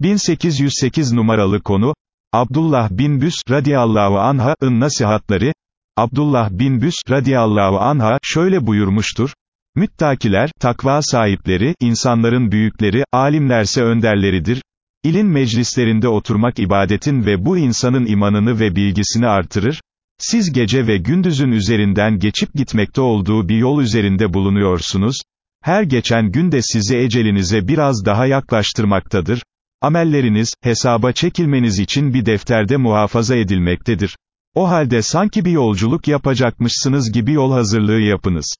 1808 numaralı konu, Abdullah bin Büs, radiyallahu anha'ın nasihatları, Abdullah bin Büs, radiyallahu anha, şöyle buyurmuştur, Müttakiler, takva sahipleri, insanların büyükleri, alimlerse önderleridir. İlim meclislerinde oturmak ibadetin ve bu insanın imanını ve bilgisini artırır. Siz gece ve gündüzün üzerinden geçip gitmekte olduğu bir yol üzerinde bulunuyorsunuz. Her geçen gün de sizi ecelinize biraz daha yaklaştırmaktadır. Amelleriniz, hesaba çekilmeniz için bir defterde muhafaza edilmektedir. O halde sanki bir yolculuk yapacakmışsınız gibi yol hazırlığı yapınız.